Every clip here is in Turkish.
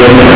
yerine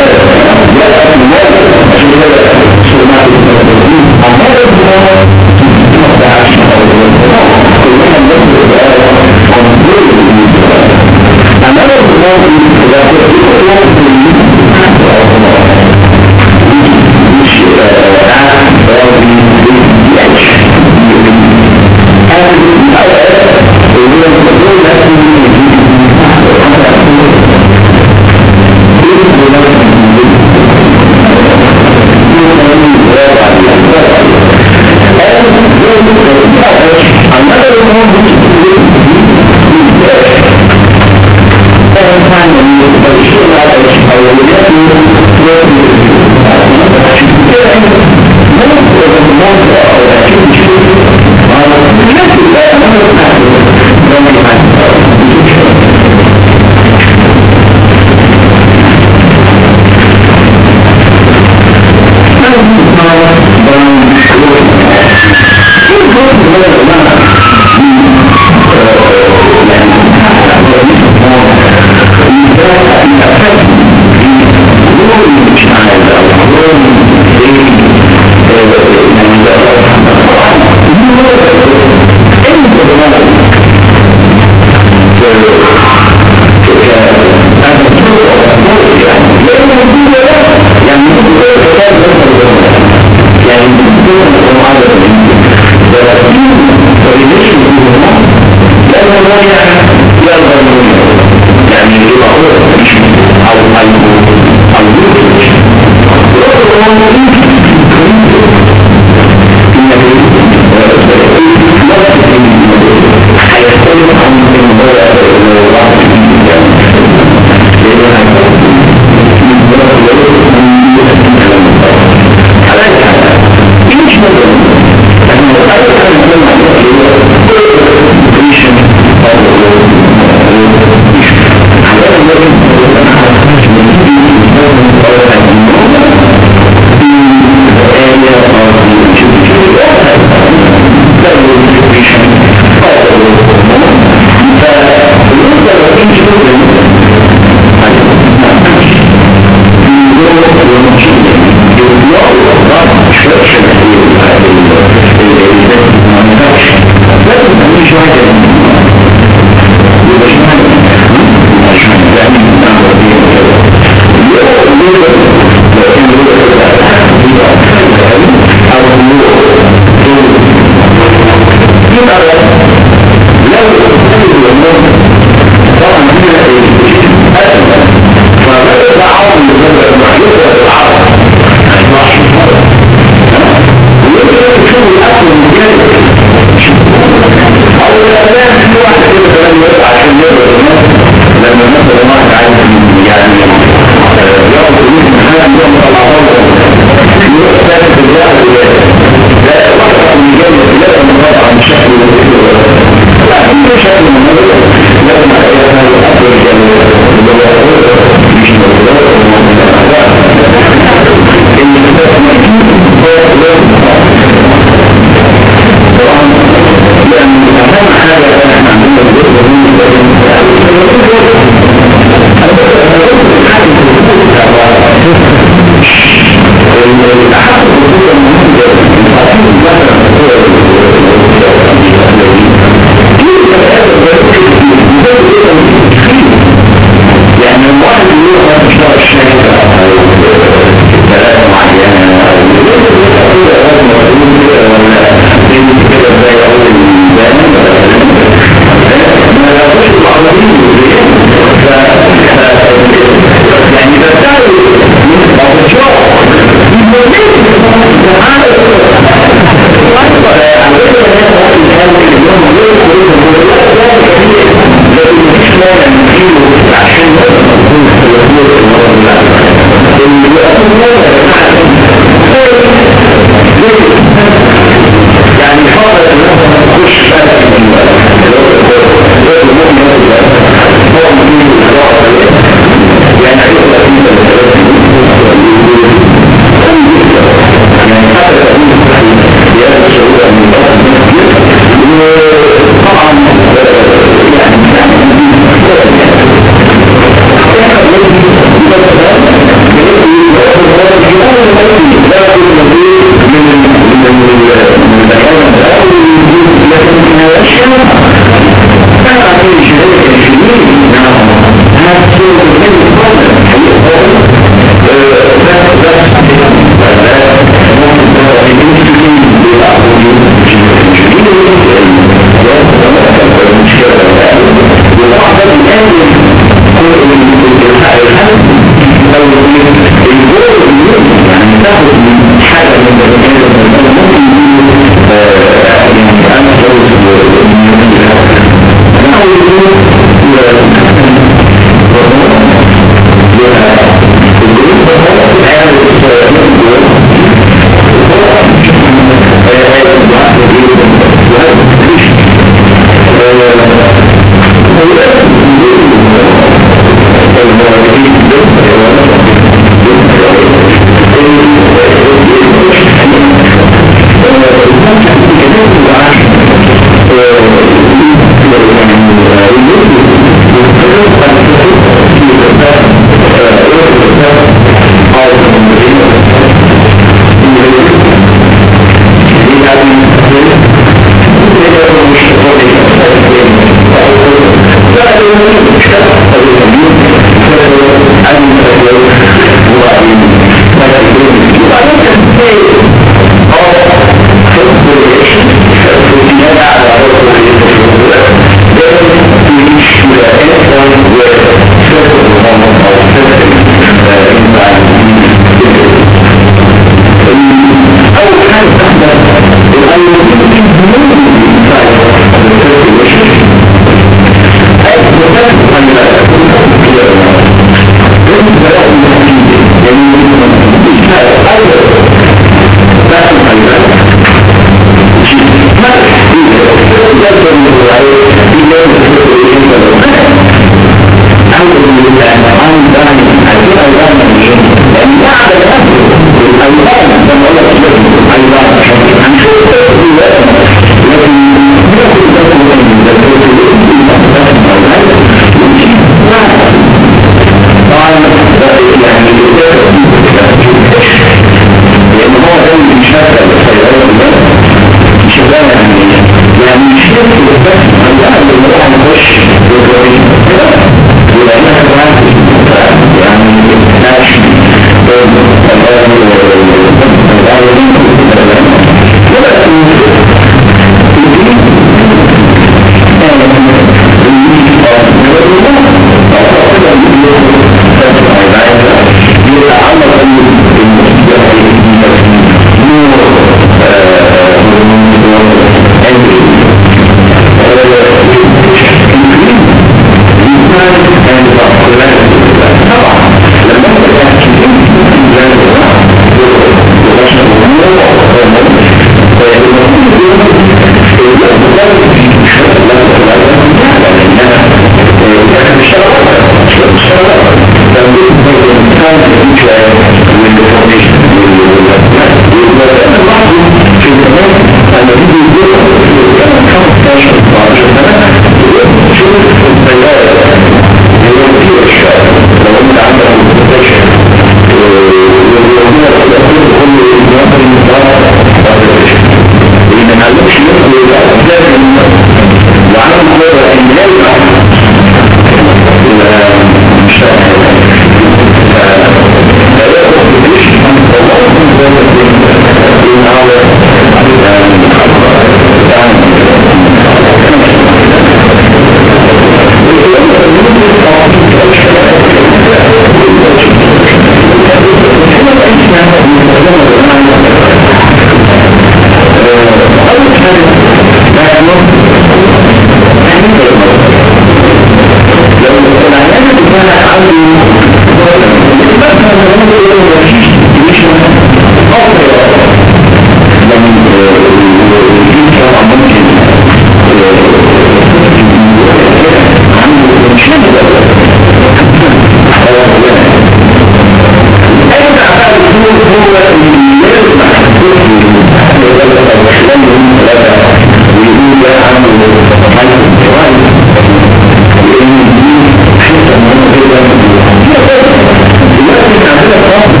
the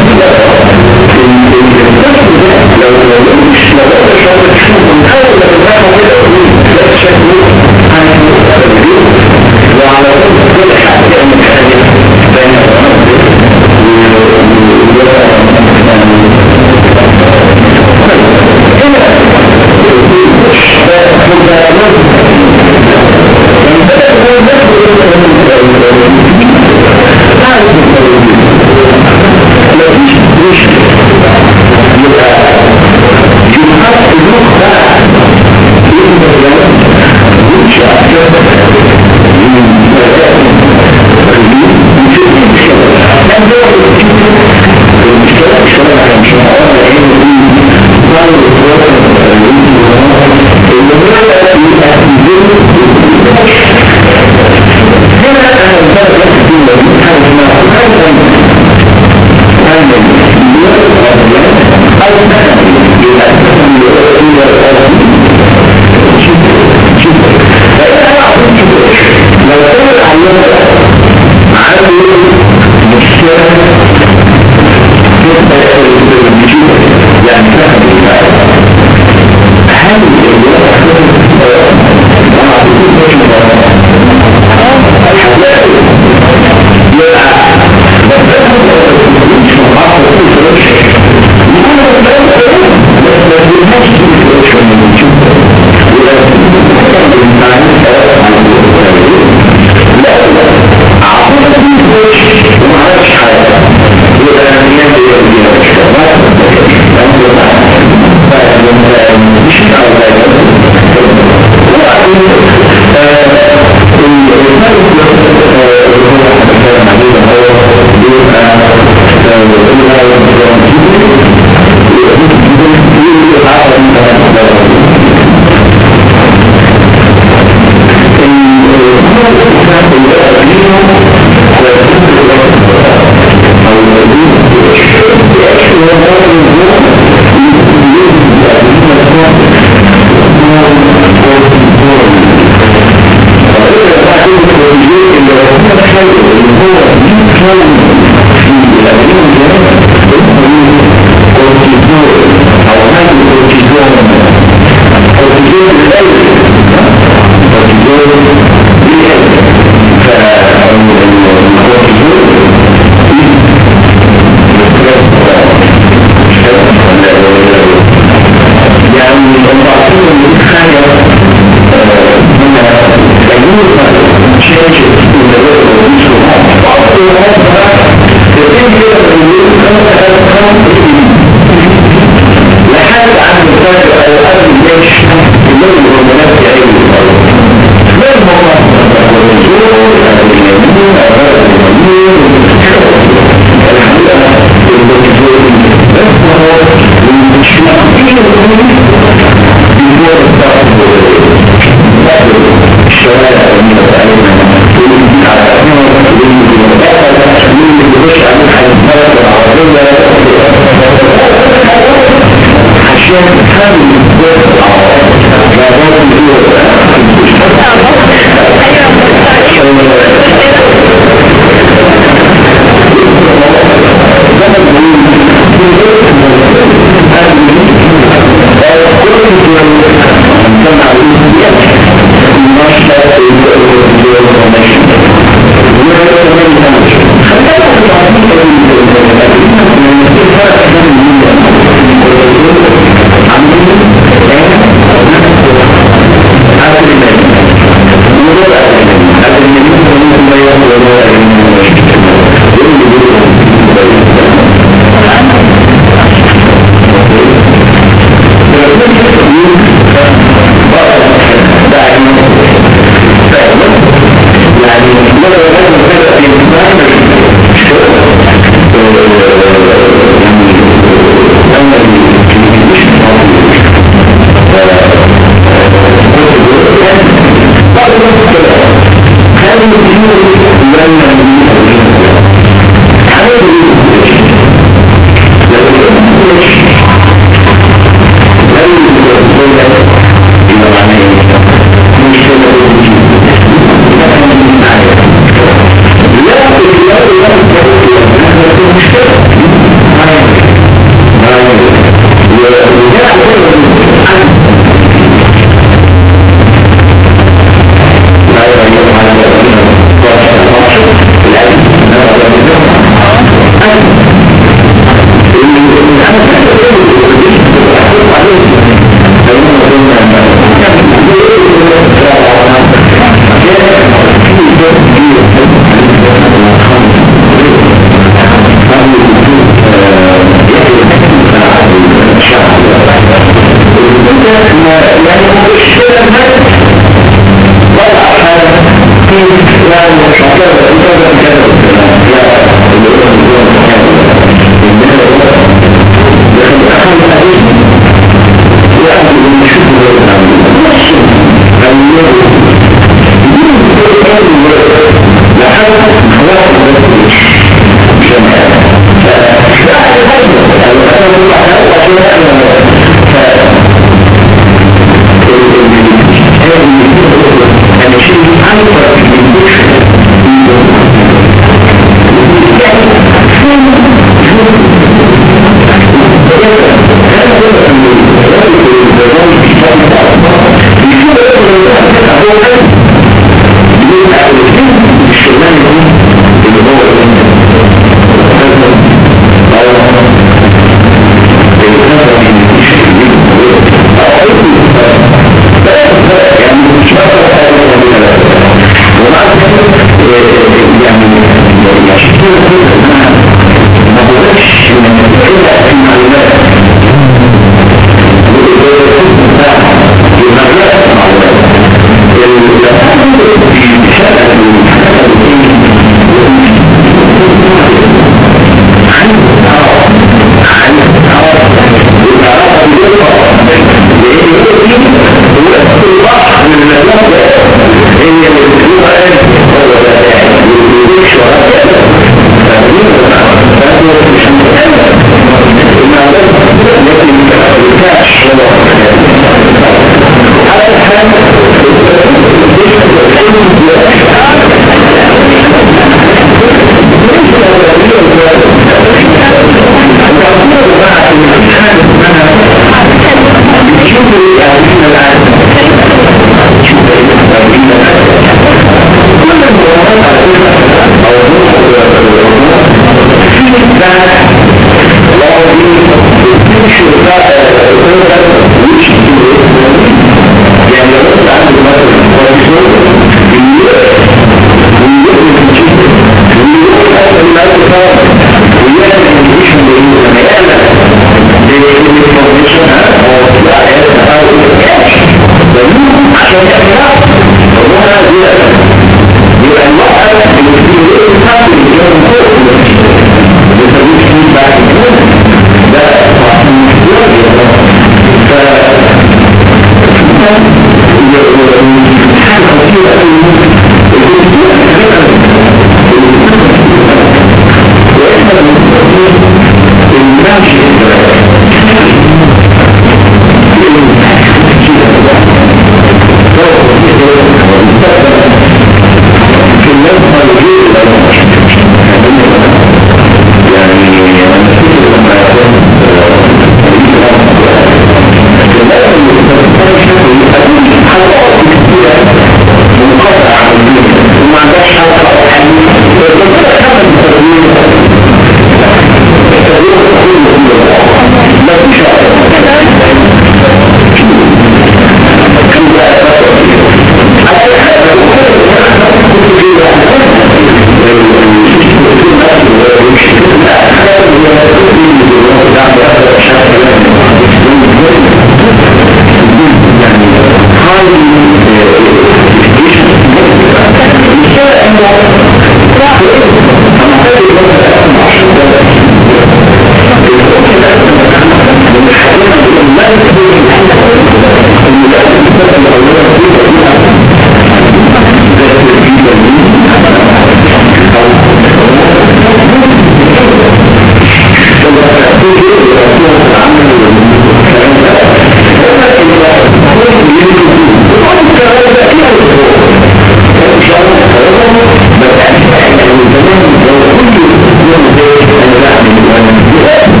Yeah.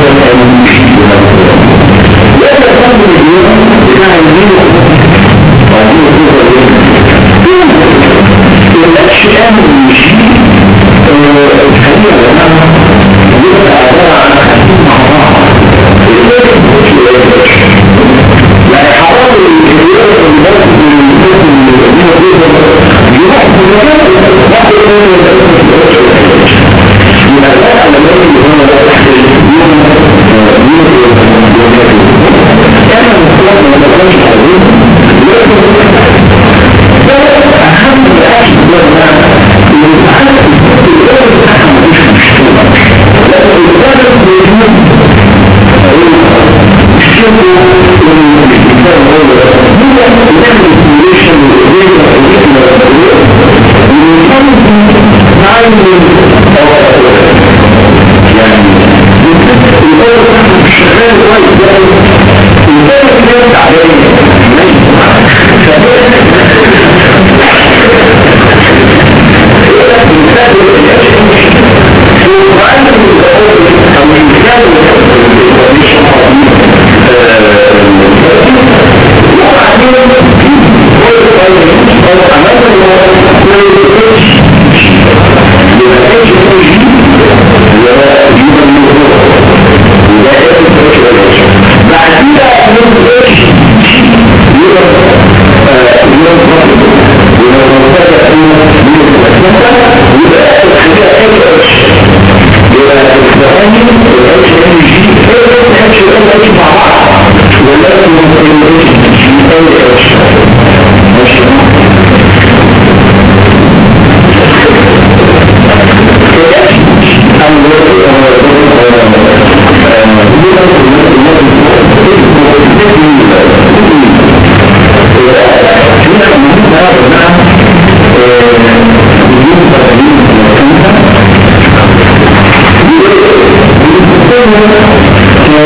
e,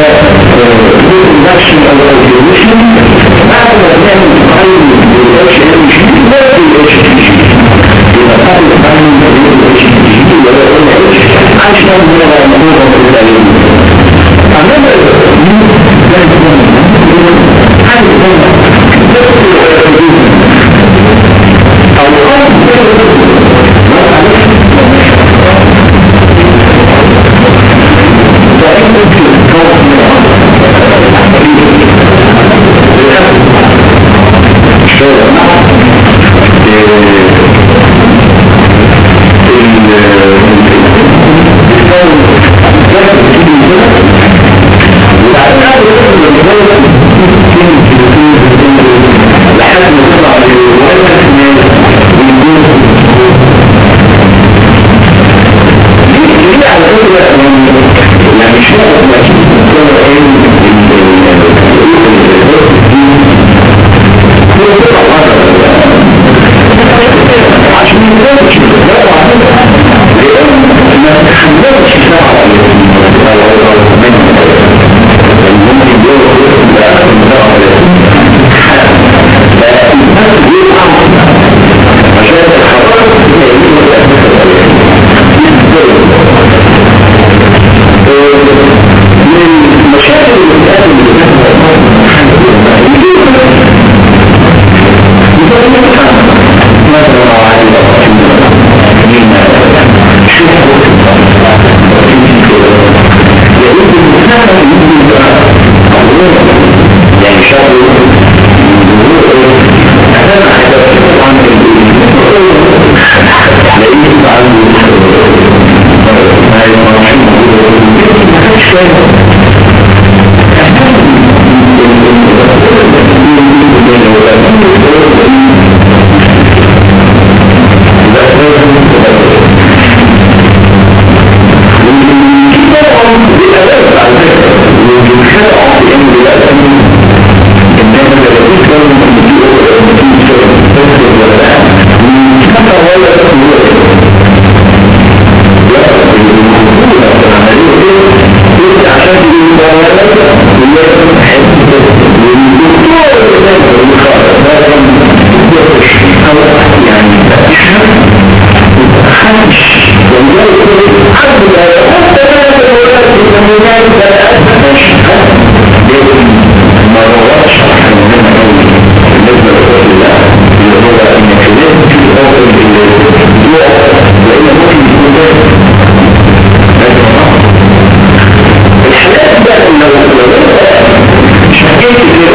bu uzak şey olarak görmüştüm bazıları hem aynı bir ölçüye düşmüş ve bir ölçüye düşmüş diyorlar tabi aynı bir ölçüye düşmüş diyorlar öyle ölçüye açıdan buna varmanın kontrolü anladın mı? ben bunu hangi konuda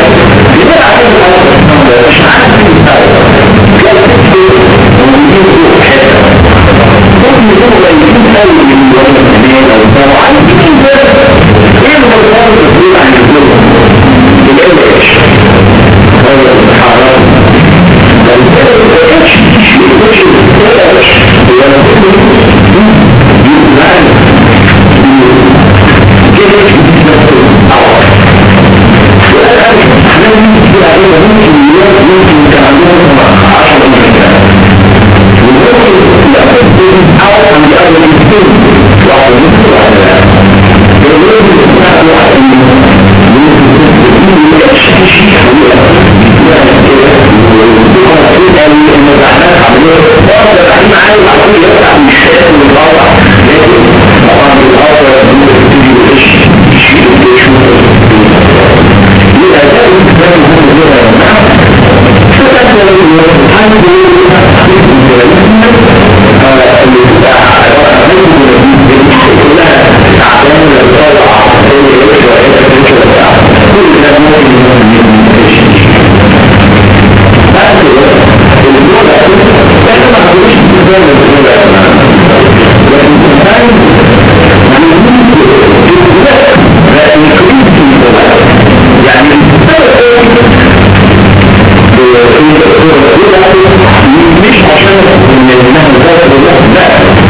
Thank you. that.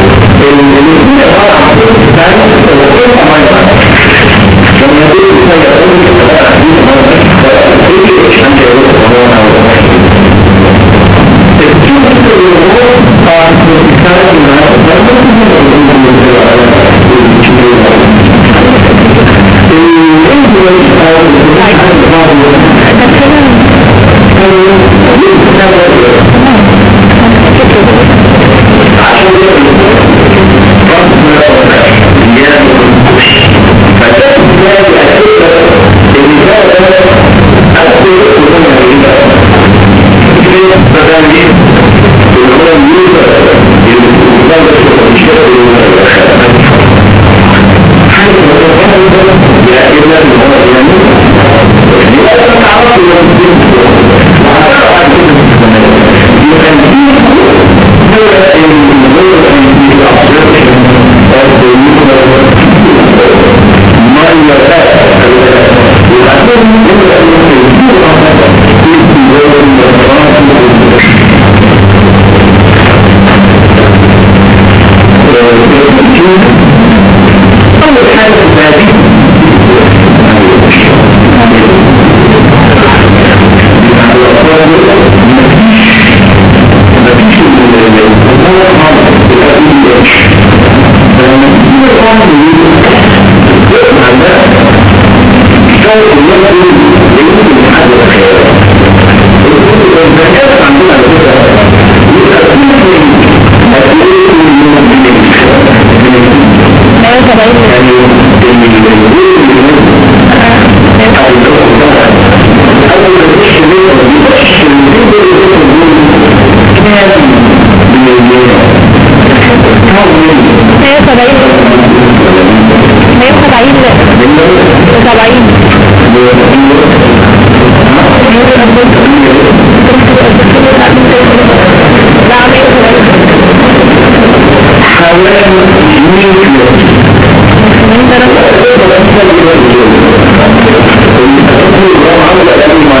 Thank you.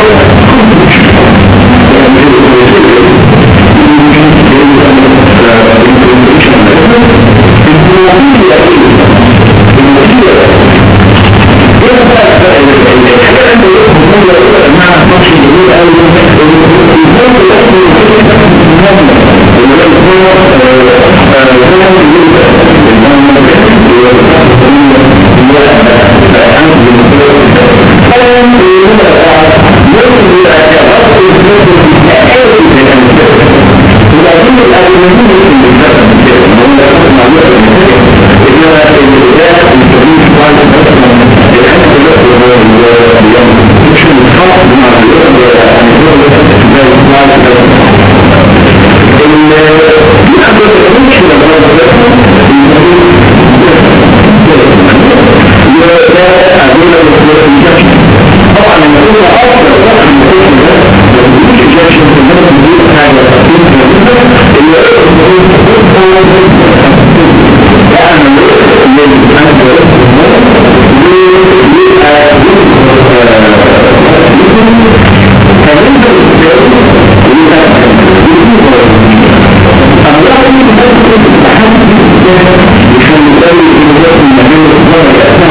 Lord. düşündükleri üzerinde bir kutlar edersen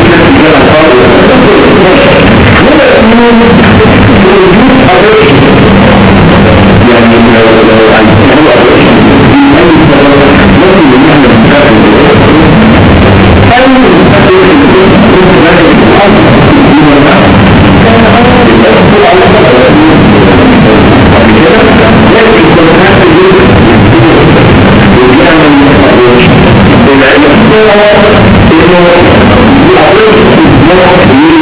yok, yok, yok,